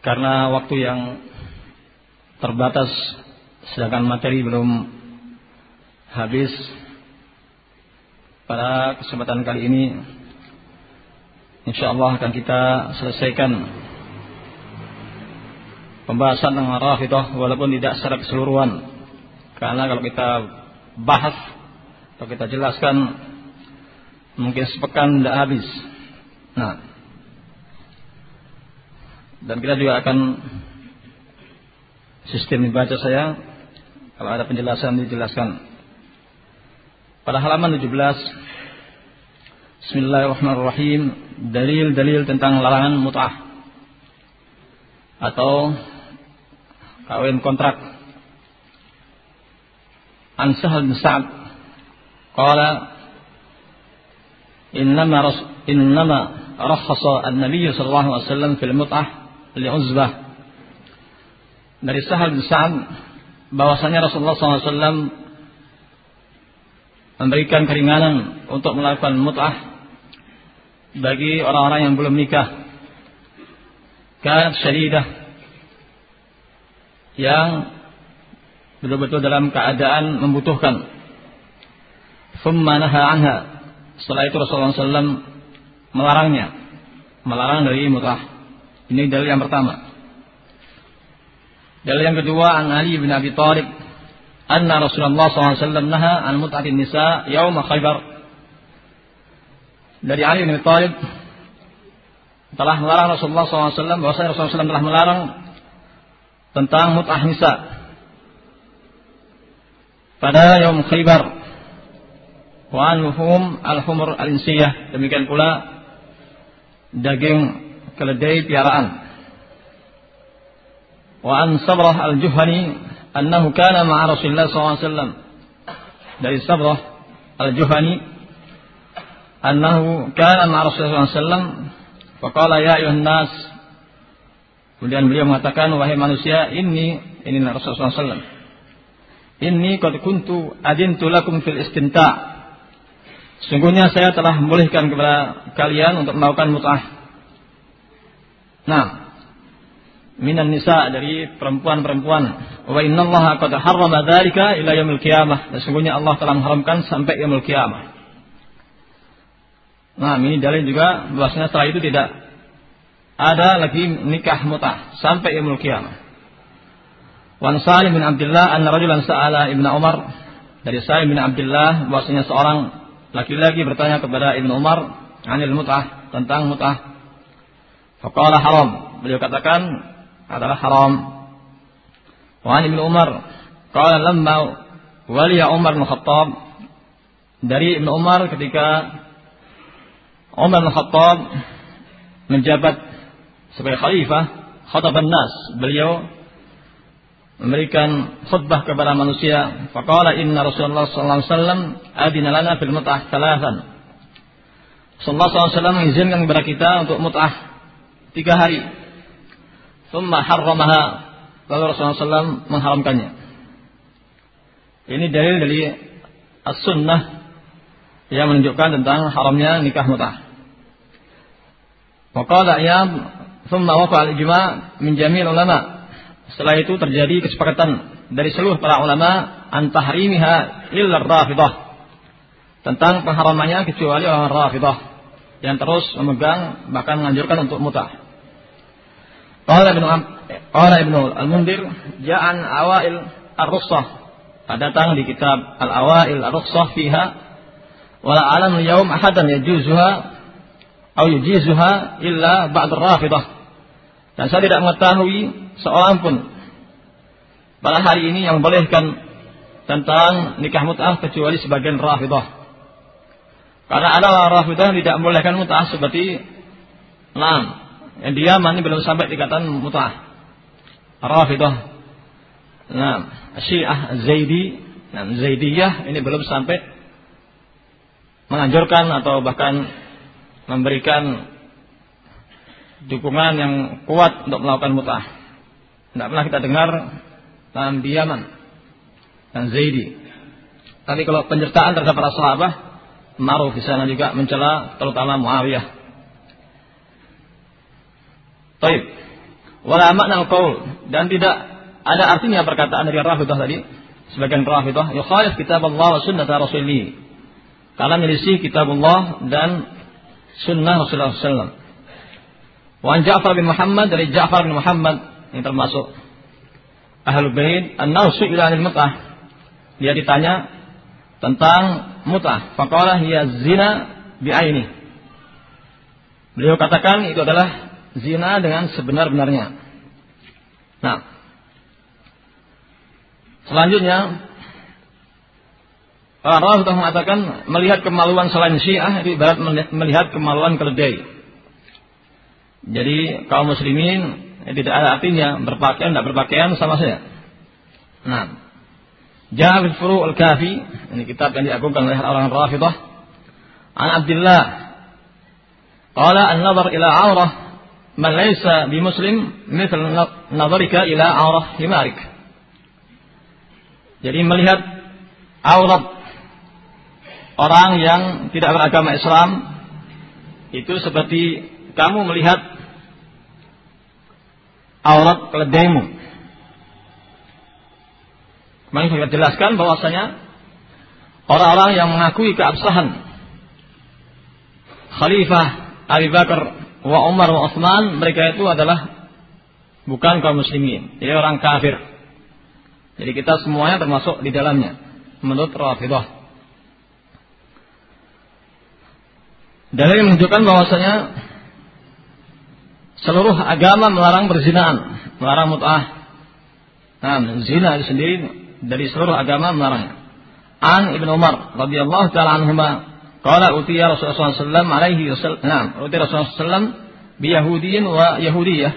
karena waktu yang terbatas sedangkan materi belum habis pada kesempatan kali ini insyaallah akan kita selesaikan pembahasan tentang Rafidah walaupun tidak secara keseluruhan karena kalau kita bahas atau kita jelaskan mungkin sepekan tidak habis. Nah, dan kita juga akan sistem dibaca saya kalau ada penjelasan dijelaskan. Pada halaman 17 Bismillahirrahmanirrahim dalil-dalil tentang larangan mut'ah atau kawin kontrak. An Sahal bin Sa'ad qala innama ras, innama rakhasa an-nabiy sallallahu alaihi wasallam fil mut'ah Al-Uzbah dari Sahal bin Sa'ad bahwasanya Rasulullah SAW memberikan keringanan untuk melakukan mut'ah bagi orang-orang yang belum nikah. Kan syaridah yang betul-betul dalam keadaan membutuhkan. Thumma anha. Setelah itu Rasulullah SAW melarangnya. Melarang dari mut'ah. Ini dalil yang pertama. Dalil yang kedua an Ali bin Abi Thalib anna Rasulullah SAW naha an mut'atin nisa yaum Khaybar. Dari Ali bin Abi Thalib telah melarang Rasulullah SAW bahwasanya Rasulullah SAW telah melarang tentang mut'ah nisa pada yaum Khaybar wa luhum al-humur al-insiyah demikian pula daging keledai piaraan. Wa an sabrah al-juhani annahu kana ma'a Rasulullah SAW dari sabrah al-juhani annahu kana ma'a Rasulullah SAW faqala ya ayuhan nas kemudian beliau mengatakan wahai manusia ini ini Rasulullah SAW ini qad kuntu adintu lakum fil istimta' Sungguhnya saya telah membolehkan kepada kalian untuk melakukan mut'ah. Nah, minan nisa dari perempuan-perempuan. Wa inna Allah qad harrama dzalika ila yaumil qiyamah. Dan sungguhnya Allah telah mengharamkan sampai yaumil qiyamah. Nah, ini dalil juga bahwasanya setelah itu tidak ada lagi nikah mut'ah sampai yaumil qiyamah. Wan Salim bin Abdullah anna rajulan sa'ala Ibnu Umar dari Salim bin Abdullah bahwasanya seorang laki-laki bertanya kepada Ibnu Umar anil mut'ah tentang mut'ah. Faqala haram. Beliau katakan adalah haram. Wa Ibnu Umar qala lamma waliya Umar bin Khattab dari Ibnu Umar ketika Umar bin Khattab menjabat sebagai khalifah khataban nas beliau memberikan khutbah kepada manusia. Faqala inna Rasulullah sallallahu alaihi wasallam adina lana fil mut'ah thalathan. Rasulullah SAW mengizinkan kepada kita untuk mut'ah tiga hari. Thumma harramaha. Lalu Rasulullah SAW mengharamkannya. Ini dalil dari as-sunnah yang menunjukkan tentang haramnya nikah mut'ah. Waqala Iyad, thumma waqa al-ijma' min ulama. Setelah itu terjadi kesepakatan dari seluruh para ulama an tahrimiha illa rafidah tentang pengharamannya kecuali orang rafidah yang terus memegang bahkan menganjurkan untuk mut'ah. Qala Ibnu Qala Ibnu Al-Mundir ja'an awail ar-russah datang di kitab Al-Awail Ar-Rukhsah fiha wala alam yaum ahadan yajuzuha atau yujizuha illa ba'd rafidah dan saya tidak mengetahui seorang pun pada hari ini yang membolehkan tentang nikah mut'ah kecuali sebagian rafidah karena ada rafidah tidak membolehkan mut'ah seperti enam yang dia mani belum sampai dikatakan mut'ah rafidah Nah, Syiah Zaidi, nah, Zaidiyah ini belum sampai menganjurkan atau bahkan memberikan dukungan yang kuat untuk melakukan mut'ah. Tidak pernah kita dengar dalam diaman. Dan Zaidi. Tapi kalau penyertaan terhadap para sahabat, Maruf di sana juga mencela terutama Muawiyah. Baik. Wala makna qaul dan tidak ada artinya perkataan dari Rafidah tadi. Sebagian Rafidah, yukhalif kitab Allah wa sunnah Rasulih. Karena menyelisih kitab Allah dan sunnah Rasulullah SAW. Wan Ja'far bin Muhammad dari Ja'far bin Muhammad yang termasuk Ahlul Bait an-nahu su'ila 'anil mut'ah. Dia ditanya tentang mut'ah. Faqala hiya zina bi'aini. Beliau katakan itu adalah zina dengan sebenar-benarnya. Nah, Selanjutnya Allah sudah mengatakan melihat kemaluan selain Syiah itu ibarat melihat kemaluan keledai. Jadi kaum muslimin ya, tidak ada artinya berpakaian tidak berpakaian sama saja. Nah, Jabir Furu al-Kafi ini kitab yang diagungkan oleh orang Rafidah. An Abdullah qala an-nazar ila aurah man laysa bimuslim mithl nazarika ila aurah himarik. Jadi melihat aurat orang yang tidak beragama Islam itu seperti kamu melihat aurat keledaimu. Kemarin saya jelaskan bahwasanya orang-orang yang mengakui keabsahan Khalifah Abu Bakar wa Umar wa Utsman mereka itu adalah bukan kaum muslimin, jadi orang kafir. Jadi kita semuanya termasuk di dalamnya menurut Rafidah. Dalil menunjukkan bahwasanya seluruh agama melarang perzinaan, melarang mut'ah. Nah, zina sendiri dari seluruh agama melarangnya. An Ibnu Umar radhiyallahu taala anhuma qala utiya Rasulullah sallallahu alaihi wasallam, nah, utiya Rasulullah sallallahu bi Yahudiyin wa Yahudiyah.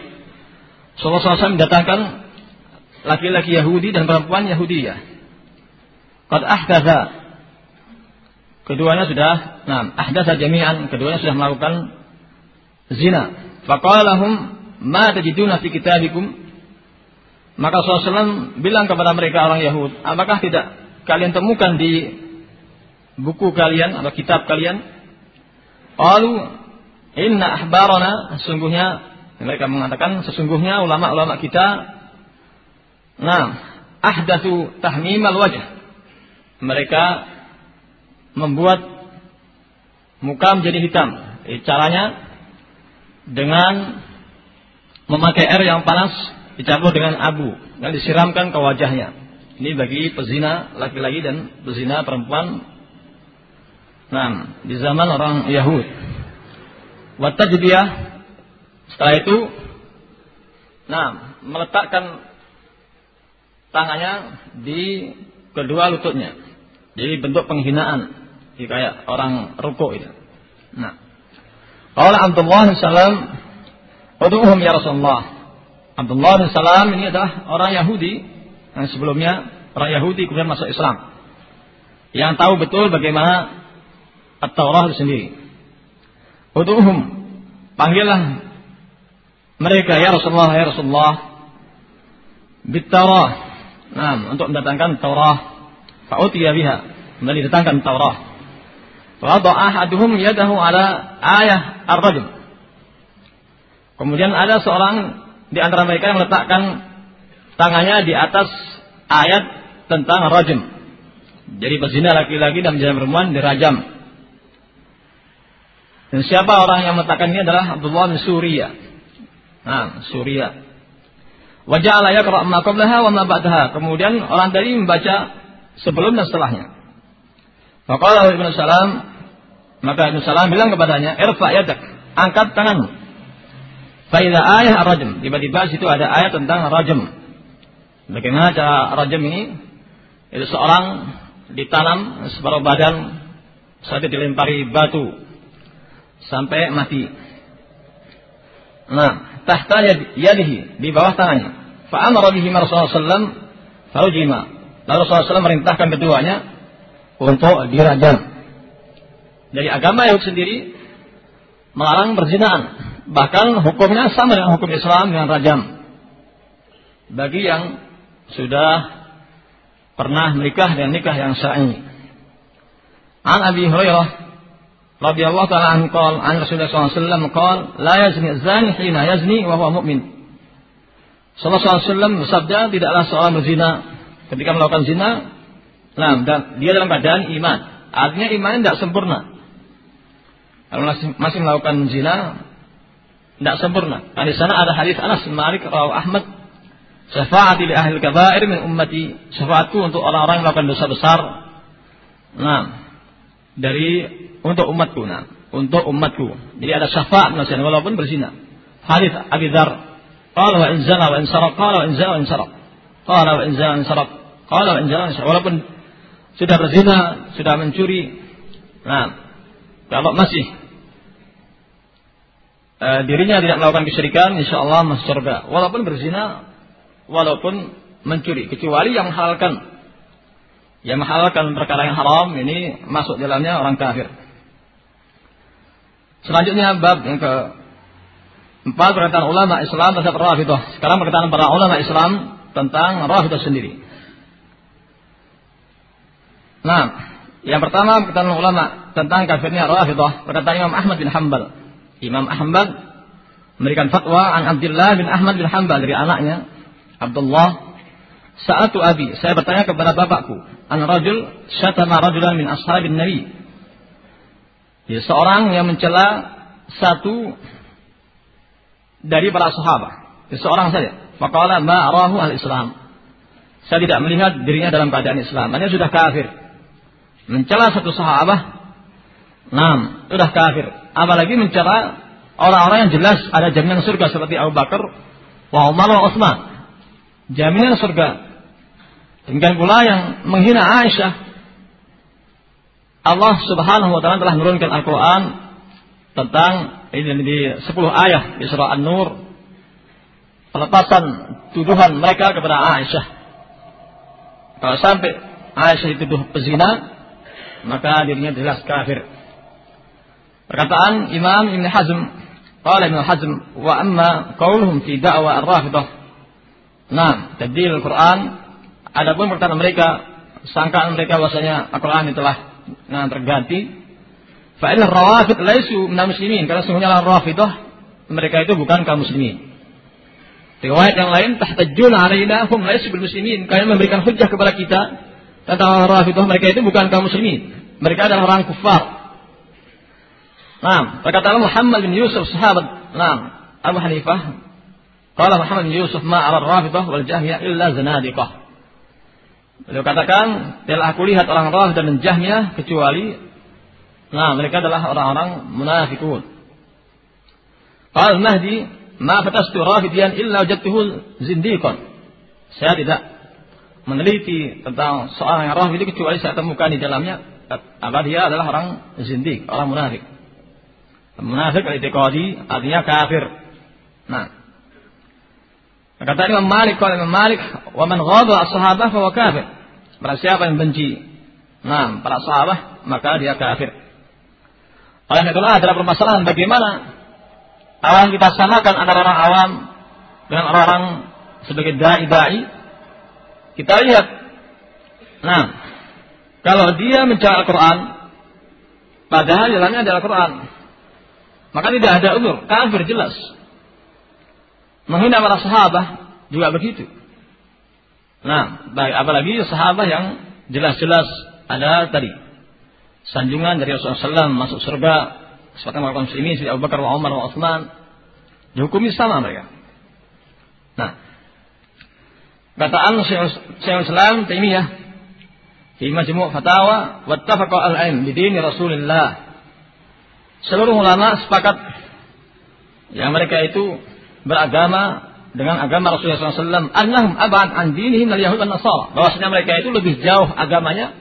Rasulullah SAW datangkan laki-laki Yahudi dan perempuan Yahudiyah. Qad ahdatha keduanya sudah nah ahdatha jami'an keduanya sudah melakukan zina. Faqala lahum ma tajiduna fi kitabikum maka Rasulullah bilang kepada mereka orang Yahud, apakah tidak kalian temukan di buku kalian atau kitab kalian? Qalu inna ahbarana sesungguhnya mereka mengatakan sesungguhnya ulama-ulama kita Nah, ahdatsu tahmimal wajah. Mereka membuat muka menjadi hitam. Caranya dengan memakai air yang panas dicampur dengan abu dan disiramkan ke wajahnya. Ini bagi pezina laki-laki dan pezina perempuan. Nah, di zaman orang Yahud. Watajbiyah setelah itu nah, meletakkan tangannya di kedua lututnya. Jadi bentuk penghinaan. Jadi kayak orang ruko itu. Nah. Kalau Abdullah bin Salam, Udu'uhum ya Rasulullah. Abdullah bin Salam ini adalah orang Yahudi yang sebelumnya orang Yahudi kemudian masuk Islam. Yang tahu betul bagaimana At-Taurah itu sendiri. Udu'uhum, panggillah mereka ya Rasulullah ya Rasulullah. Bitarah Nah, untuk mendatangkan Taurat Fa'utiya biha. Kemudian didatangkan Taurat. Wada'a ahaduhum yadahu ala ayah ar-rajul. Kemudian ada seorang di antara mereka yang meletakkan tangannya di atas ayat tentang rajam. Jadi berzina laki-laki dan berzina perempuan dirajam. Dan siapa orang yang meletakkan ini adalah Abdullah bin Surya. Nah, Surya. Wajah Allah ya ma qablaha wa ma. Kemudian orang tadi membaca sebelum dan setelahnya. Maka Ibnu Salam maka Ibnu Salam bilang kepadanya, "Irfa yadak." Angkat tanganmu. Faida ayat rajam. Tiba-tiba situ ada ayat tentang rajam. Bagaimana cara rajam ini? Itu seorang ditanam separuh badan sampai dilempari batu sampai mati. Nah, tahta yadihi di bawah tangannya. Fa amara bihi Rasulullah sallam farujima. Lalu Rasulullah merintahkan keduanya untuk dirajam. Dari agama Yahudi sendiri melarang berzinaan. Bahkan hukumnya sama dengan hukum Islam dengan rajam. Bagi yang sudah pernah menikah dengan nikah yang syar'i. An Abi Hurairah radhiyallahu taala anhu qol an Rasulullah SAW qol la yazni zani hina yazni wa huwa mu'min. Sallallahu alaihi wasallam bersabda tidaklah seorang berzina ketika melakukan zina nah dan dia dalam keadaan iman. Artinya imannya tidak sempurna. Kalau masih melakukan zina tidak sempurna. Nah, di sana ada hadis Anas bin Malik rawi Ahmad Syafaati li ahli kabair min ummati. Syafaatku untuk orang-orang yang melakukan dosa besar. Nah, dari untuk umatku. Nah, untuk umatku. Jadi ada syafaat nasihat walaupun berzina. Hadis Abi Dzar. Qala wa in wa in saraq. Qala wa in wa in saraq. Qala wa in wa in saraq. Qala wa in wa. Walaupun sudah berzina, sudah mencuri. Nah, kalau masih uh, dirinya tidak melakukan kesyirikan, insya Allah masuk surga. Walaupun berzina, walaupun mencuri kecuali yang menghalalkan yang menghalalkan perkara yang haram ini masuk dalamnya orang kafir. Selanjutnya bab yang ke empat perkataan ulama Islam terhadap Rafidah. Sekarang perkataan para ulama Islam tentang Rafidah sendiri. Nah, yang pertama perkataan ulama tentang kafirnya Rafidah, perkataan Imam Ahmad bin Hanbal. Imam Ahmad memberikan fatwa an Abdullah bin Ahmad bin Hanbal dari anaknya Abdullah Sa'atu abi, saya bertanya kepada bapakku, an rajul syatama rajulan min ashabin nabi. Ya, seorang yang mencela satu dari para sahabat. Ya, seorang saja. Faqala ma arahu al-Islam. Saya tidak melihat dirinya dalam keadaan Islam. Dia sudah kafir. Mencela satu sahabat. Nam, sudah kafir. Apalagi mencela orang-orang yang jelas ada jaminan surga seperti Abu Bakar, wa Umar wa Utsman jaminan surga. Demikian pula yang menghina Aisyah. Allah Subhanahu wa taala telah menurunkan Al-Qur'an tentang ini di 10 ayat di surah An-Nur pelepasan tuduhan mereka kepada Aisyah. Kalau sampai Aisyah dituduh pezina, maka dirinya jelas kafir. Perkataan Imam Ibn Hazm, qala Ibn Hazm, wa amma qauluhum fi da'wa ar-rafidah Nah, tadil Al-Quran. Adapun perkataan mereka, sangkaan mereka bahwasanya Al-Quran telah nah, terganti. Fa'il rawafid laisu minal muslimin. Karena sungguhnya rafidah mereka itu bukan kaum muslimin. Riwayat yang lain tahtajjun alaina hum laisu bil muslimin. Kalian memberikan hujah kepada kita tentang rafidah mereka itu bukan kaum muslimin. Mereka adalah orang kufar. Nah, perkataan Muhammad bin Yusuf sahabat, nah, Abu Hanifah Qala Muhammad bin Yusuf ma ara Rafidah wal Jahmiyah illa zanadiqah. Beliau katakan, telah aku lihat orang Rafidah dan Jahmiyah kecuali nah mereka adalah orang-orang munafikun. Qala Mahdi, ma fatastu Rafidian illa wajadtuhu zindiqan. Saya tidak meneliti tentang seorang yang Rafidi kecuali saya temukan di dalamnya apa dia adalah orang zindik, orang munafik. Munafik al-i'tiqadi artinya kafir. Nah, Kata Imam Malik, kalau Imam Malik, wa man ghadha as-sahabah fa kafir. Barang siapa yang benci nah, para sahabat, maka dia kafir. Oleh itulah adalah permasalahan bagaimana awam kita samakan antara orang awam dengan orang-orang sebagai dai-dai. Kita lihat, nah, Kalau dia mencela Al-Quran, padahal jalannya adalah Al-Quran, maka tidak ada uzur, kafir jelas. Menghina para sahabat juga begitu. Nah, baik apalagi sahabat yang jelas-jelas ada tadi sanjungan dari Rasulullah SAW masuk surga seperti kaum muslimin seperti Abu Bakar, Umar, wa Utsman dihukumi sama mereka. Nah, kataan Syekh Islam Taimiyah di Majmu' Fatawa wattafaqa al-ilm bidini Rasulullah. Seluruh ulama sepakat yang mereka itu beragama dengan agama Rasulullah SAW. Annahum abad an dinihim al Yahud dan Nasara. Bahwasanya mereka itu lebih jauh agamanya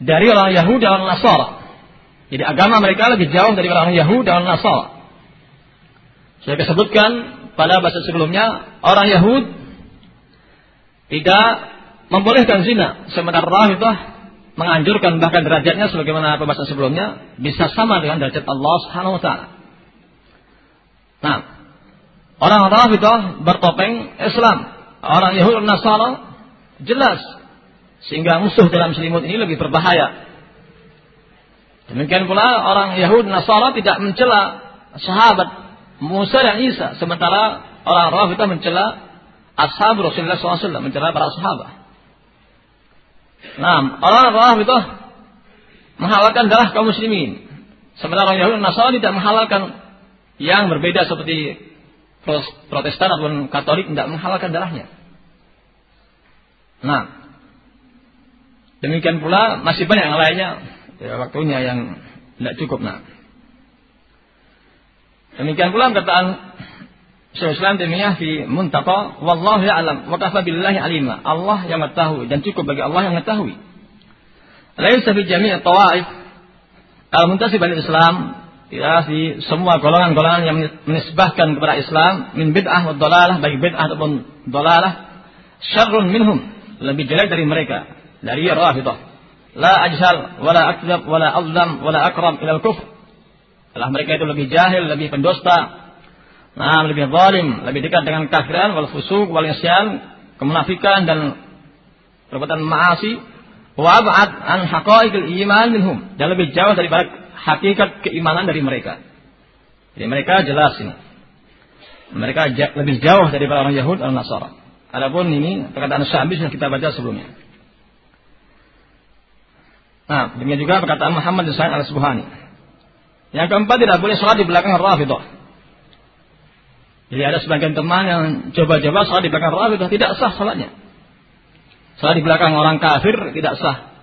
dari orang Yahudi dan orang Nasara. Jadi agama mereka lebih jauh dari orang Yahudi dan orang Nasara. Saya sebutkan pada bahasa sebelumnya orang Yahudi tidak membolehkan zina sementara Rafidah menganjurkan bahkan derajatnya sebagaimana pembahasan sebelumnya bisa sama dengan derajat Allah Subhanahu wa taala. Nah, orang Rafidah bertopeng Islam, orang Yahudi Nasara jelas sehingga musuh dalam selimut ini lebih berbahaya. Demikian pula orang Yahudi Nasara tidak mencela sahabat Musa dan Isa, sementara orang Rafidah mencela ashab Rasulullah SAW, mencela para sahabat. Nah, orang Rafidah menghalalkan darah kaum muslimin. Sementara orang Yahudi Nasara tidak menghalalkan yang berbeda seperti Protestan ataupun Katolik tidak menghalalkan darahnya. Nah, Demikian pula masih banyak yang lainnya ya, waktunya yang tidak cukup nah. Demikian pula perkataan Syekh Islam Taimiyah fi Muntaqa wallahu ya'lam wa kafa billahi alima. Allah yang mengetahui dan cukup bagi Allah yang mengetahui. Laisa fi jami' tawaif al-muntasib Islam tidak di semua golongan-golongan yang menisbahkan kepada Islam min bid'ah wa dalalah baik bid'ah ataupun dalalah syarrun minhum lebih jelek dari mereka dari Rafidah. La ajhal, wala akzab, wala azlam, wala akram ilal kufr. Setelah mereka itu lebih jahil, lebih pendosta, nah, lebih zalim, lebih dekat dengan kafiran, wal fusuk, wal isyan, kemunafikan dan perbuatan maasi, wa ab'ad an haqaiqil iman minhum dan lebih jauh daripada hakikat keimanan dari mereka. Jadi mereka jelas ini. Mereka lebih jauh daripada orang Yahud dan Nasara. Adapun ini perkataan Syabi sudah kita baca sebelumnya. Nah, demikian juga perkataan Muhammad bin Sa'id al-Subhani. Yang keempat tidak boleh sholat di belakang Rafidah. Jadi ada sebagian teman yang coba-coba sholat di belakang Rafidah tidak sah sholatnya. Sholat di belakang orang kafir tidak sah.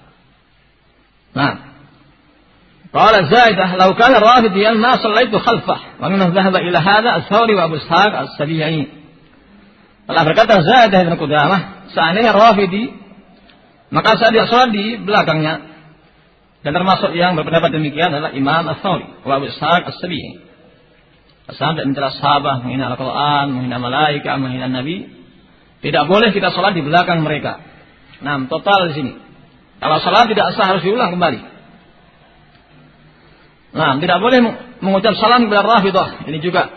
Nah, Qala Zaidah, "Law kana Rafidiyan ma shallaitu khalfah." Wa minhu dhahaba ila hadha Ats-Tsauri wa Abu Ishaq As-Sabi'i. Telah berkata Zaidah bin Qudamah, seandainya Rafidi, maka saya dia sholat di belakangnya. Dan termasuk yang berpendapat demikian adalah Imam As-Sawri wa Abu As-Sabi'i. Sampai mencela sahabat, menghina Al-Quran, menghina malaikat, menghina Nabi. Tidak boleh kita sholat di belakang mereka. Nah, total di sini. Kalau sholat tidak sah harus diulang kembali. Nah, tidak boleh mengucap salam kepada Rafidah. Ini juga.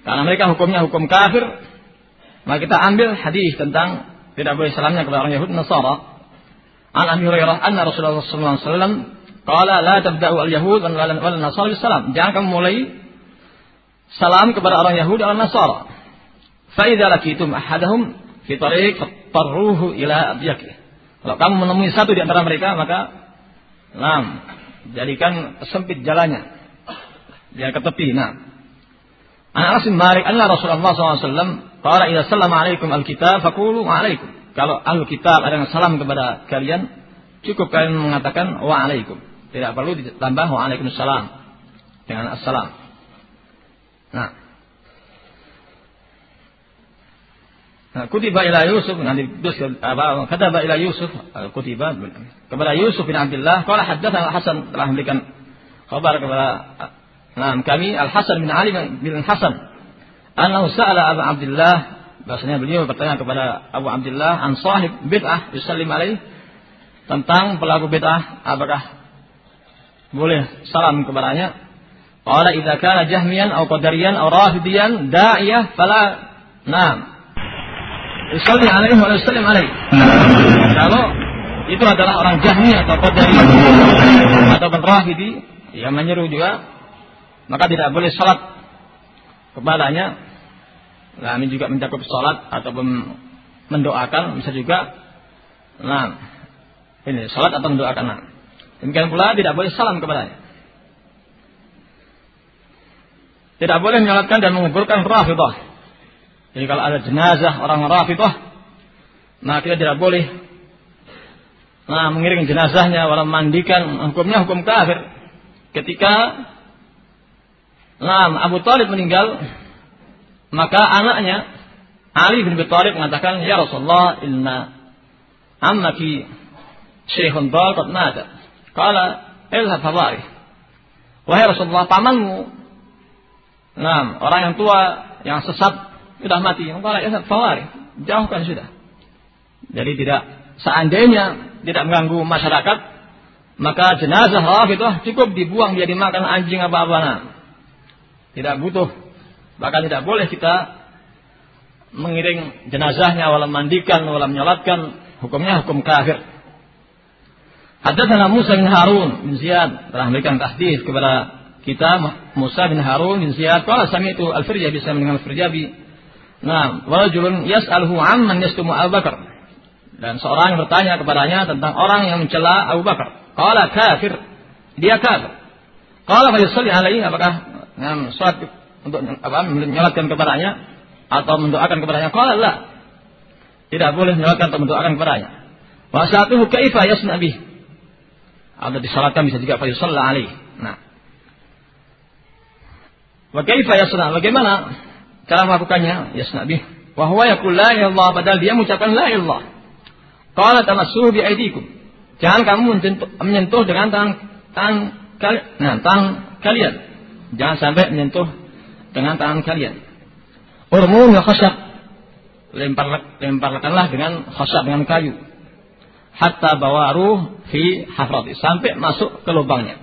Karena mereka hukumnya hukum kafir. Maka kita ambil hadis tentang tidak boleh salamnya kepada orang Yahudi Nasara. An Abi Hurairah anna Rasulullah sallallahu alaihi wasallam qala la tabda'u al-yahud wal nasara salam. Jangan kamu mulai salam kepada orang Yahudi dan Nasara. Fa idza lakitum ahadahum fi tariq fatarruhu ila abyaki. Kalau kamu menemui satu di antara mereka maka lam jadikan sempit jalannya. Dia ke tepi. Nah. An Anas bin Malik anna Rasulullah wasallam qala idza sallama alaikum al-kitab faqulu wa alaikum. Kalau ahlu kitab ada yang salam kepada kalian, cukup kalian mengatakan waalaikum. Tidak perlu ditambah waalaikumsalam dengan assalam. Nah. Nah, kutiba ila Yusuf. Nanti apa kata ila Yusuf. Kutiba. Kepada Yusuf bin Abdullah. Qala haddatsana Hasan telah memberikan kabar kepada nah, kami Al Hasan bin Ali bin Hasan. Annahu sa'ala Abu Abdullah. Bahasanya beliau bertanya kepada Abu Abdullah an sahib bid'ah yusallim alaih. Tentang pelaku bid'ah. Apakah boleh salam kepadanya? Qala idza kana jahmiyan aw qadariyan aw rafidiyan da'iyah fala na'am. Yusalli alaihi wa yusallim alaihi. Kalau itu adalah orang jahmi atau qadari atau rafidi yang menyeru juga maka tidak boleh salat kepadanya nah ini juga mencakup salat ataupun mendoakan bisa juga nah ini salat atau mendoakan nah. demikian pula tidak boleh salam kepadanya tidak boleh menyolatkan dan menguburkan rafidah jadi kalau ada jenazah orang rafidah maka kita tidak boleh nah, mengiring jenazahnya, walau mandikan, hukumnya hukum kafir. Ketika nah, Abu Talib meninggal, maka anaknya Ali bin Abi Thalib mengatakan, Ya Rasulullah, inna ammaki syekhun dal qad mata. Qala, ilhab fadari. Wahai Rasulullah, pamanmu, nah, orang yang tua, yang sesat, sudah mati. Qala, ilhab fadari. Jauhkan sudah. Jadi tidak seandainya tidak mengganggu masyarakat, maka jenazah Rafidah cukup dibuang dia dimakan anjing apa-apa. Tidak butuh, bahkan tidak boleh kita mengiring jenazahnya walau mandikan walau menyolatkan hukumnya hukum kafir. Hadatsana Musa bin Harun bin Ziyad telah memberikan tahdits kepada kita Musa bin Harun bin Ziyad qala sami'tu al-Firjabi sama dengan al-Firjabi Nah, wajulun yas'aluhu amman yastumu Abu Bakar. Dan seorang yang bertanya kepadanya tentang orang yang mencela Abu Bakar. Qala kafir. Dia kafir. Qala fa yusalli alaihi apakah yang salat untuk apa menyolatkan kepadanya atau mendoakan kepadanya? Qala la. Tidak boleh menyolatkan atau mendoakan kepadanya. Wa sa'atuhu kaifa yasna bih. Disalatkan bisa juga fa yusalla alaihi. Nah. Wa yasna? Bagaimana cara melakukannya? Yasna bih. Wa huwa yaqul la ilaha illallah padahal dia mengucapkan la ilaha Qala tamassuhu bi aydikum. Jangan kamu menyentuh dengan tangan tangan kalian. Nah, tangan kalian. Jangan sampai menyentuh dengan tangan kalian. Urmu ya khasyab. Lempar lemparkanlah dengan khasyab dengan kayu. Hatta bawaru fi hafrati sampai masuk ke lubangnya.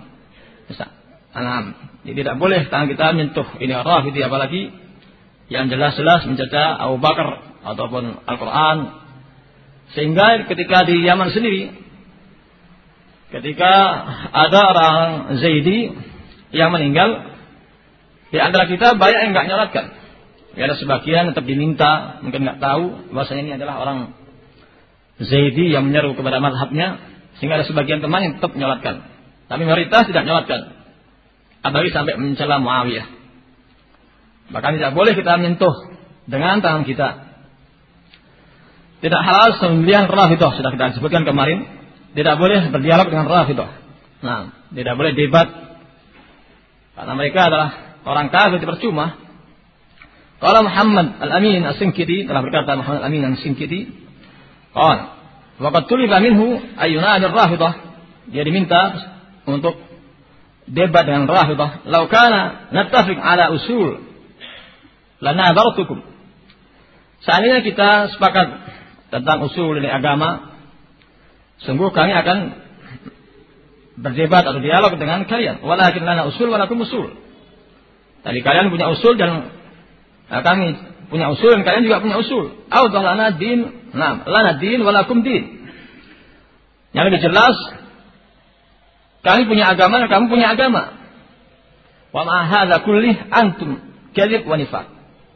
Bisa. Nah, jadi tidak boleh tangan kita menyentuh ini rafidi apalagi yang jelas-jelas mencaca Abu Bakar ataupun Al-Quran sehingga ketika di Yaman sendiri, ketika ada orang Zaidi yang meninggal, di antara kita banyak yang nggak nyolatkan. Ya, ada sebagian tetap diminta, mungkin nggak tahu bahwasanya ini adalah orang Zaidi yang menyeru kepada madhabnya, sehingga ada sebagian teman yang tetap menyolatkan. Tapi mayoritas tidak menyolatkan. Apalagi sampai mencela Muawiyah. Bahkan tidak boleh kita menyentuh dengan tangan kita tidak halal sembelihan Rafidah sudah kita sebutkan kemarin. Tidak boleh berdialog dengan Rafidah. Nah, tidak boleh debat karena mereka adalah orang kafir percuma. Kalau Muhammad Al-Amin As-Sinkiti telah berkata Muhammad Al-Amin As-Sinkiti, "Qala, wa qad tuliba minhu ayyuna ar-Rafidah." Dia diminta untuk debat dengan Rafidah. "Lau kana nattafiq ala usul lanadartukum." Seandainya kita sepakat tentang usul ini agama, sungguh kami akan berdebat atau dialog dengan kalian. Walakin lana usul walakum usul. Tadi kalian punya usul dan nah, kami punya usul dan kalian juga punya usul. Audah lana din, nah, lana din walakum din. Yang lebih jelas, kami punya agama dan kamu punya agama. Wa ma'ahadha kullih antum kadhib wa nifaq.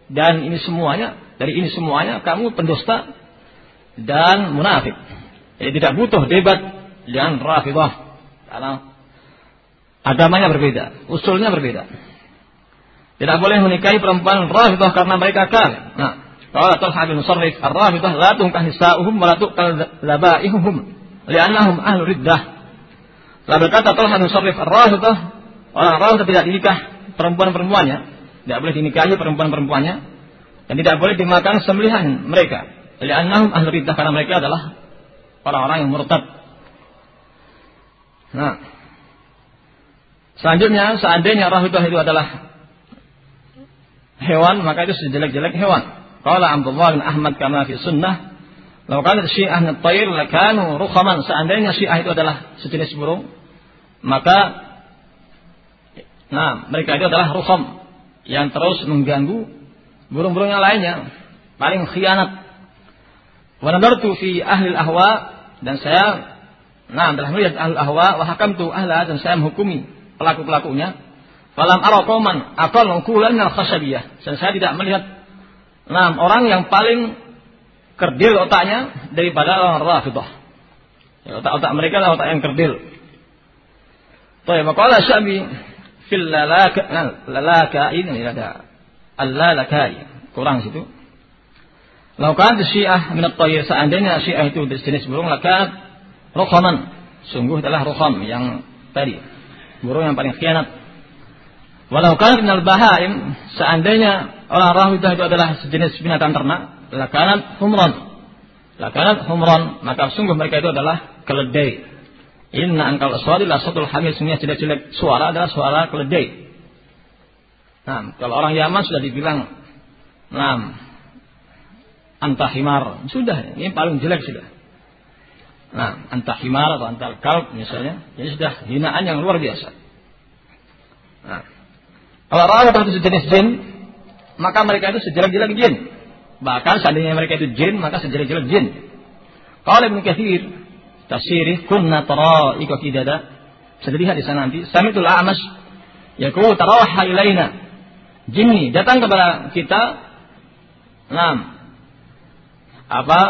Dan ini semuanya, dari ini semuanya kamu pendusta dan munafik. Jadi tidak butuh debat dengan Rafidah karena agamanya berbeda, usulnya berbeda. Tidak boleh menikahi perempuan Rafidah karena mereka kafir. Nah, kalau Talha bin Musarrif Ar-Rafidah la tungkah nisa'uhum wa la tuqal labaihum li'annahum ahlu riddah. Telah berkata Talha bin Musarrif Ar-Rafidah orang Rafidah tidak dinikah perempuan-perempuannya, tidak boleh dinikahi perempuan-perempuannya dan tidak boleh dimakan sembelihan mereka. Li'annahum ahli riddah karena mereka adalah orang-orang yang murtad. Nah, selanjutnya seandainya rahidah itu adalah hewan, maka itu sejelek-jelek hewan. Qala Abdullah bin Ahmad kama fi sunnah, "Law kanat syi'ah at-tayr lakanu rukhaman." Seandainya syiah itu adalah sejenis burung, maka nah, mereka itu adalah rukham yang terus mengganggu burung-burung yang lainnya, paling khianat Wa fi ahli ahwa dan saya Nah, telah melihat ahli ahwa wa hakamtu ahla dan saya menghukumi pelaku-pelakunya. Falam ara qauman aqal qulan al khasabiyah. Dan saya tidak melihat nah, orang yang paling kerdil otaknya daripada orang Rafidah. Ya, otak-otak mereka adalah otak yang kerdil. Baik, maka Syabi fil lalaka, lalaka ini ada al-lalakai. Kurang situ. Laukan syiah minat tayyir seandainya syiah itu jenis burung lakat rukhaman. Sungguh adalah rukham yang tadi. Burung yang paling khianat. Walau kan minal bahaim seandainya orang rahidah itu adalah sejenis binatang ternak lakanat humran lakanat humran maka sungguh mereka itu adalah keledai Inna angkal aswadi la satul hamil semuanya jelek-jelek suara adalah suara keledai. Nah, kalau orang Yaman sudah dibilang, nah, antahimar sudah ini paling jelek sudah. Nah, antahimar atau antal kalb misalnya, ini sudah hinaan yang luar biasa. Nah, kalau orang itu sejenis jin, maka mereka itu sejelek-jelek jin. Bahkan seandainya mereka itu jin, maka sejelek-jelek jin. Kalau Ibn Kathir tafsirih kunna tara'ika kidada. Bisa dilihat di sana nanti. Samitul A'mash yaqulu tarawaha ilaina. Jinni datang kepada kita. Naam. Apa?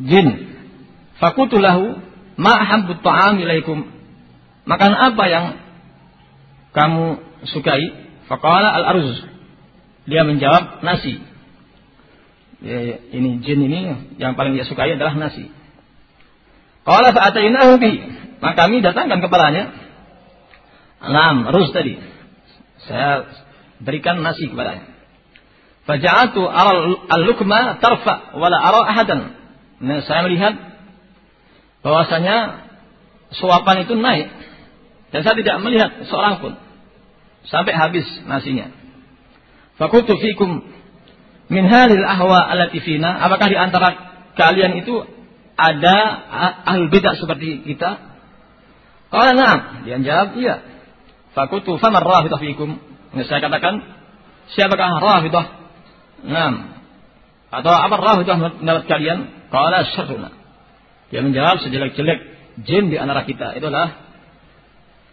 Jin. Fakutu lahu ma habbu ta'am ilaikum. Makan apa yang kamu sukai? Faqala al-aruz. Dia menjawab nasi. Ya, ini jin ini yang paling dia sukai adalah nasi. Qala fa'atainahu bi. Maka kami datangkan kepalanya. Enam, rus tadi. Saya berikan nasi kepadanya. Faja'atu al-lukma tarfa wala ara ahadan. Nah, saya melihat bahwasanya suapan itu naik dan saya tidak melihat seorang pun sampai habis nasinya. Fakultu fikum min halil ahwa allati fina apakah di antara kalian itu ada ahli bid'ah seperti kita? Kalau na'am. Dia jawab, iya. Fakutu famar rafidah fikum. Ini saya katakan, siapakah rafidah? Na'am. Atau apa rafidah menurut kalian? Kalau syarruna. Dia menjawab sejelek-jelek jin di antara kita. Itulah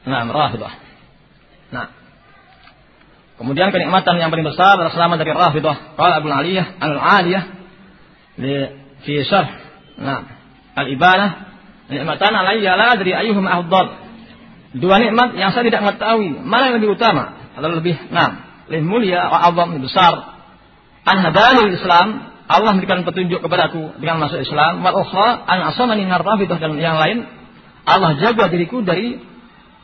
Na'am rafidah. Nah. Kemudian kenikmatan yang paling besar adalah selamat dari rafidah. Qala Abu Aliyah al-Aliyah fi syarh Nah, al-ibadah nikmatan alayya la adri ayyuhum afdal. Dua nikmat yang saya tidak mengetahui mana yang lebih utama atau lebih nah, lebih mulia azam besar. An Islam, Allah memberikan petunjuk kepadaku dengan masuk Islam. Wa ukhra an asamani dan yang lain Allah jaga diriku dari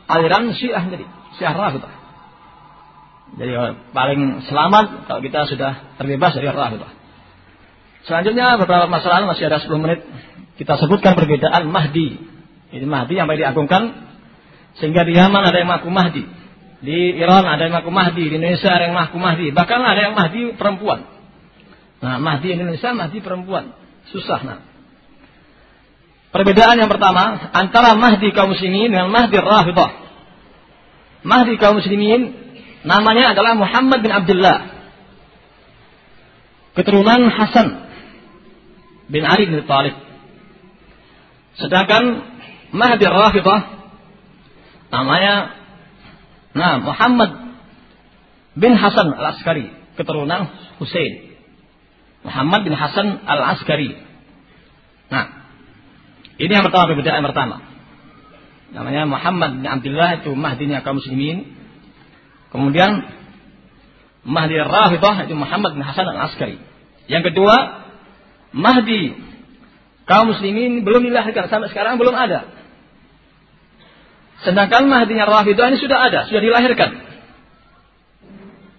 aliran Syiah jadi Syiah Rafidah. Jadi paling selamat kalau kita sudah terbebas dari Rafidah. Selanjutnya beberapa masalah masih ada 10 menit. Kita sebutkan perbedaan Mahdi. Ini Mahdi yang paling diagungkan. Sehingga di Yaman ada yang mengaku Mahdi. Di Iran ada yang mengaku Mahdi. Di Indonesia ada yang mengaku Mahdi. Bahkan ada yang Mahdi perempuan. Nah Mahdi Indonesia, Mahdi perempuan. Susah nah. Perbedaan yang pertama antara Mahdi kaum muslimin dengan Mahdi Rafidah. Mahdi kaum muslimin namanya adalah Muhammad bin Abdullah. Keturunan Hasan bin Ali bin Thalib. Sedangkan Mahdi Rafidah namanya nah Muhammad bin Hasan Al-Askari, keturunan Hussein. Muhammad bin Hasan Al-Askari. Nah, ini yang pertama perbedaan yang pertama. Namanya Muhammad bin Abdullah itu Mahdinya kaum muslimin. Kemudian Mahdi Rafidah itu Muhammad bin Hasan Al-Askari. Yang kedua, Mahdi kaum muslimin belum dilahirkan sampai sekarang belum ada. Sedangkan Mahdinya Rafidah ini sudah ada, sudah dilahirkan.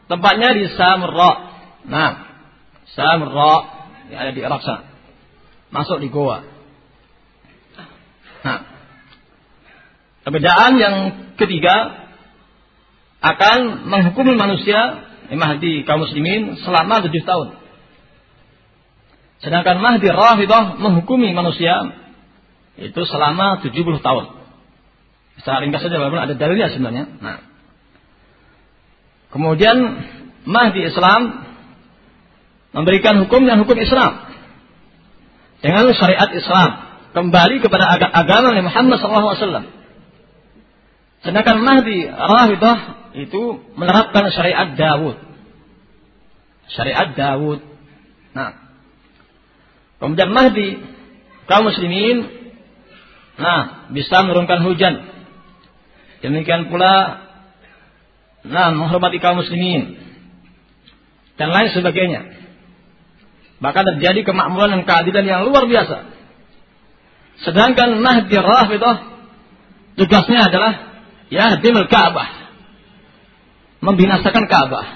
Tempatnya di Samra. Nah, Samra yang ada di Irak sana. Masuk di Goa. Nah, perbedaan yang ketiga akan menghukumi manusia Mahdi kaum muslimin selama tujuh tahun. Sedangkan Mahdi Rafidah menghukumi manusia itu selama 70 tahun. Secara ringkas saja walaupun ada dalilnya sebenarnya. Nah. Kemudian Mahdi Islam memberikan hukum dan hukum Islam dengan syariat Islam kembali kepada agama Nabi Muhammad SAW. Sedangkan Mahdi Rafidah itu menerapkan syariat Dawud. Syariat Dawud. Nah, kemudian Mahdi kaum muslimin nah bisa menurunkan hujan. Demikian pula nah menghormati kaum muslimin dan lain sebagainya. Bahkan terjadi kemakmuran dan keadilan yang luar biasa. Sedangkan Mahdi Rafidah tugasnya adalah yahdimul Ka'bah. Membinasakan Ka'bah.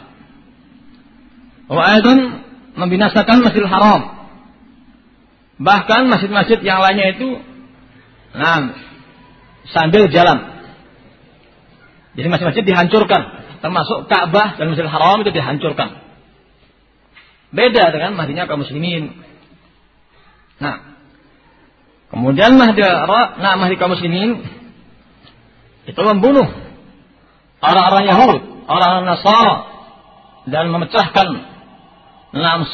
Wa membinasakan Masjidil Haram. Bahkan masjid-masjid yang lainnya itu nah sambil jalan. Jadi masjid-masjid dihancurkan, termasuk Ka'bah dan Masjidil Haram itu dihancurkan. Beda dengan Mahdinya kaum muslimin. Nah, Kemudian Mahdi, nah, Mahdi kaum muslimin itu membunuh orang-orang Yahud, orang-orang Nasara dan memecahkan enam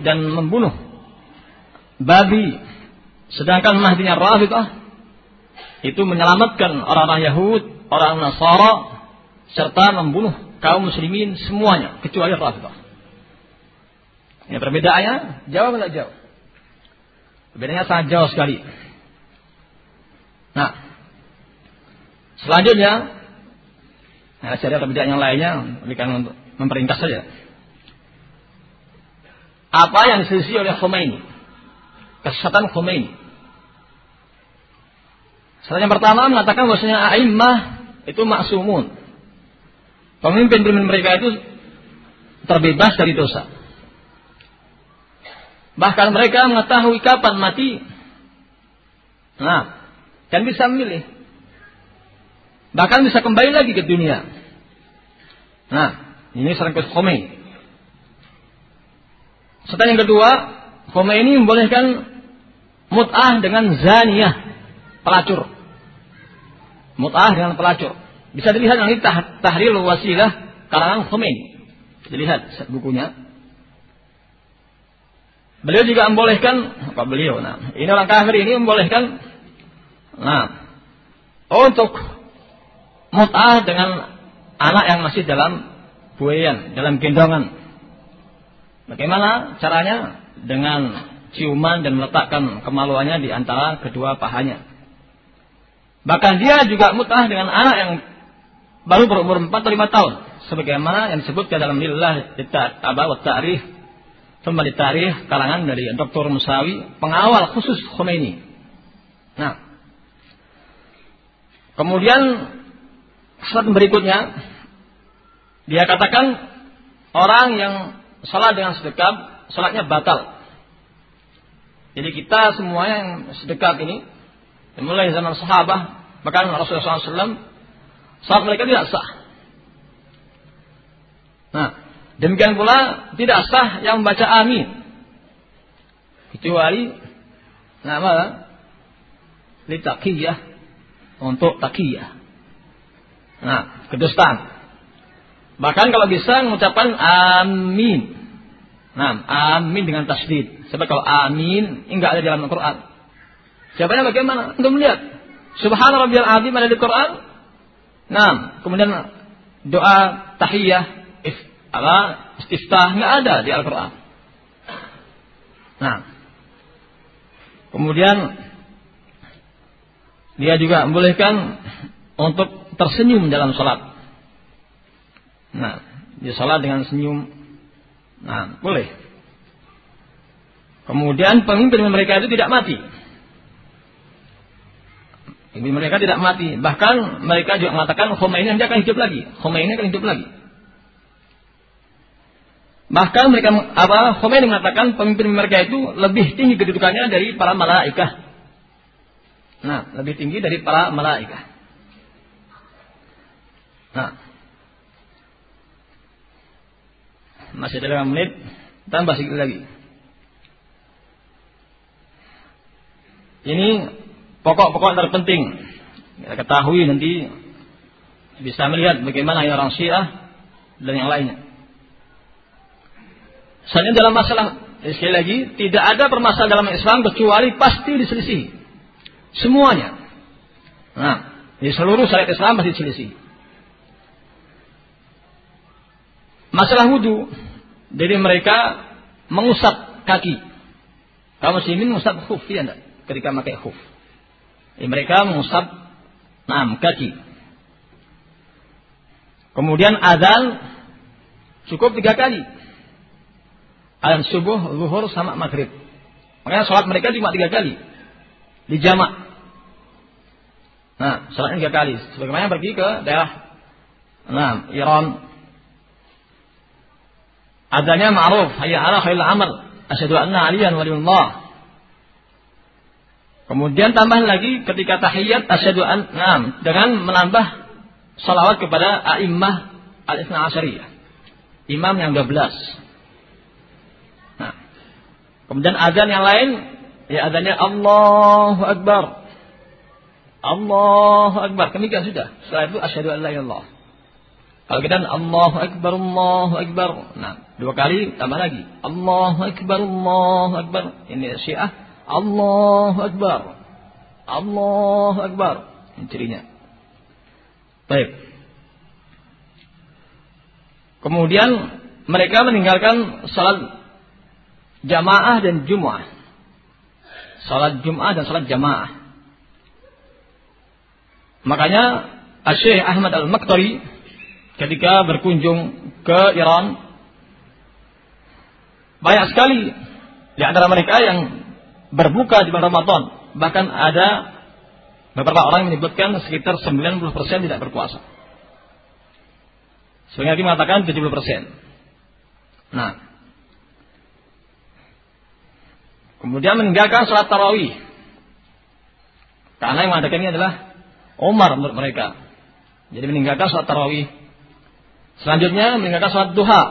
dan membunuh babi. Sedangkan Mahdinya Rafidah itu menyelamatkan orang-orang Yahud, orang Nasara serta membunuh kaum muslimin semuanya kecuali Rafidah. Ini perbedaannya jauh atau jauh? Bedanya sangat jauh sekali. Nah, selanjutnya, nah, syariat perbedaan yang lainnya, berikan untuk memperingkas saja. Apa yang diselisih oleh Khomeini? Kesesatan Khomeini. Salah yang pertama mengatakan bahwasanya a'immah itu maksumun. Pemimpin-pemimpin mereka itu terbebas dari dosa. Bahkan mereka mengetahui kapan mati. Nah, dan bisa memilih. Bahkan bisa kembali lagi ke dunia. Nah, ini saran Khomeini. Setelah yang kedua, Khomeini membolehkan mut'ah dengan zaniyah, pelacur. Mut'ah dengan pelacur. Bisa dilihat nanti tah tahril wasilah karangan Khomeini. Dilihat bukunya. Beliau juga membolehkan apa beliau? Nah, ini orang kafir ini membolehkan nah untuk mut'ah dengan anak yang masih dalam buayan, dalam gendongan. Bagaimana caranya? Dengan ciuman dan meletakkan kemaluannya di antara kedua pahanya. Bahkan dia juga mut'ah dengan anak yang baru berumur 4 atau 5 tahun. Sebagaimana yang disebutkan dalam lillah ta'aba wa ta'rif kembali tarikh kalangan dari Dr. Musawi, pengawal khusus Khomeini. Nah, kemudian saat berikutnya dia katakan orang yang salat dengan sedekap, salatnya batal. Jadi kita semua yang sedekap ini, mulai zaman sahabat, bahkan Rasulullah SAW, salat mereka tidak sah. Nah, Demikian pula tidak sah yang membaca amin. Kecuali nama litakiyah untuk takiyah. Nah, kedustaan. Bahkan kalau bisa mengucapkan amin. Nah, amin dengan tasdid. Sebab kalau amin enggak ada dalam Al-Quran. Yang bagaimana? Untuk melihat. Subhana rabbiyal azim ada di Quran. Nah, kemudian doa tahiyah apa istiftah nggak ada di Al-Quran. Nah, kemudian dia juga membolehkan untuk tersenyum dalam sholat. Nah, di sholat dengan senyum, nah boleh. Kemudian pemimpin mereka itu tidak mati. Pemimpin mereka tidak mati. Bahkan mereka juga mengatakan Khomeini nanti akan hidup lagi. Khomeini akan hidup lagi. Bahkan mereka apa Khomeini mengatakan pemimpin mereka itu lebih tinggi kedudukannya dari para malaikat. Nah, lebih tinggi dari para malaikat. Nah. Masih ada menit, tambah sedikit lagi. Ini pokok-pokok terpenting. Kita ketahui nanti bisa melihat bagaimana orang Syiah dan yang lainnya. Soalnya dalam masalah sekali lagi tidak ada permasalahan dalam Islam kecuali pasti diselisih. Semuanya. Nah, di seluruh syariat Islam masih selisih. Masalah wudhu. Jadi mereka mengusap kaki. Kaum muslimin mengusap khuf, ya enggak? Ketika pakai khuf. Jadi mereka mengusap enam kaki. Kemudian azan cukup tiga kali. Azan subuh, zuhur, sama maghrib. Makanya sholat mereka cuma tiga kali. Di jamak. Nah, sholatnya tiga kali. Sebagaimana pergi ke daerah Nah, Iran. Adanya ma'ruf. Hayya ala khairul amal. Asyhadu anna aliyan waliullah. Kemudian tambah lagi ketika tahiyat asyhadu an nah, dengan menambah salawat kepada a'immah al-Ithna Asyariyah. Imam yang 12. Nah. Kemudian azan yang lain ya azannya Allahu Akbar. Allahu Akbar. Demikian sudah. Setelah itu asyhadu an la ilallah. Kalau kita Allahu Akbar, Allahu Akbar. Nah, dua kali tambah lagi. Allahu Akbar, Allahu Akbar. Ini Syiah. Allahu Akbar. Allahu Akbar. Ini cirinya. Baik. Kemudian mereka meninggalkan salat jamaah dan Jum'ah. Salat Jum'ah dan salat jamaah. Makanya Syekh Ahmad Al-Maktari ketika berkunjung ke Iran banyak sekali di antara mereka yang berbuka di bulan Ramadan. Bahkan ada beberapa orang menyebutkan sekitar 90% tidak berpuasa. Sebenarnya lagi mengatakan 70%. Nah. Kemudian meninggalkan sholat tarawih. Karena yang mengadakan ini adalah Umar menurut mereka. Jadi meninggalkan sholat tarawih. Selanjutnya meninggalkan sholat duha.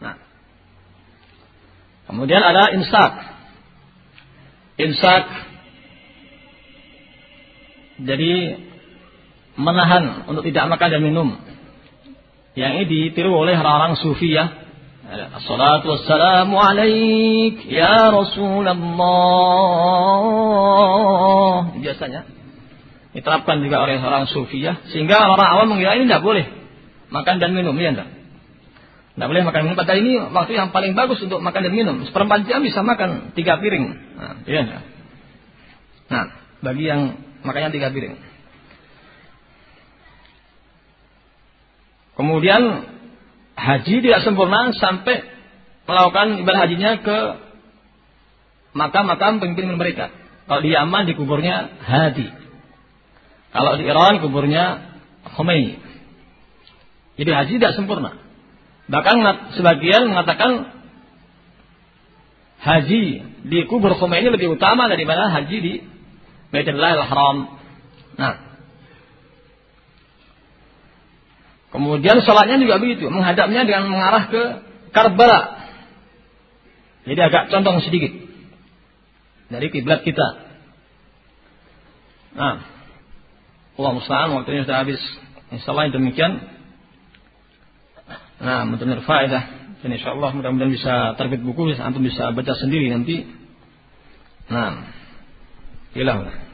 Nah. Kemudian ada imsak. Imsak. Jadi menahan untuk tidak makan dan minum. Yang ini ditiru oleh orang-orang sufi ya. Assalatu wassalamu alaik ya Rasulullah. Biasanya diterapkan juga oleh orang sufiyah sehingga orang awam mengira ini tidak boleh makan dan minum ya enggak? Tidak boleh makan minum. Padahal ini waktu yang paling bagus untuk makan dan minum. Seperempat jam bisa makan tiga piring. Nah, ya enggak? Nah bagi yang makannya tiga piring. Kemudian haji tidak sempurna sampai melakukan ibadah hajinya ke makam-makam pemimpin mereka. Kalau di Yaman di kuburnya Hadi. Kalau di Iran kuburnya Khomeini. Jadi haji tidak sempurna. Bahkan sebagian mengatakan haji di kubur Khomeini lebih utama daripada haji di Baitullah al-Haram. Nah. Kemudian sholatnya juga begitu. Menghadapnya dengan mengarah ke Karbala. Jadi agak condong sedikit. Dari kiblat kita. Nah. Allah musta'an waktunya sudah habis. Insyaallah demikian. Nah, benar faedah. Dan insyaallah mudah-mudahan bisa terbit buku, antum bisa baca sendiri nanti. Nah, ilah.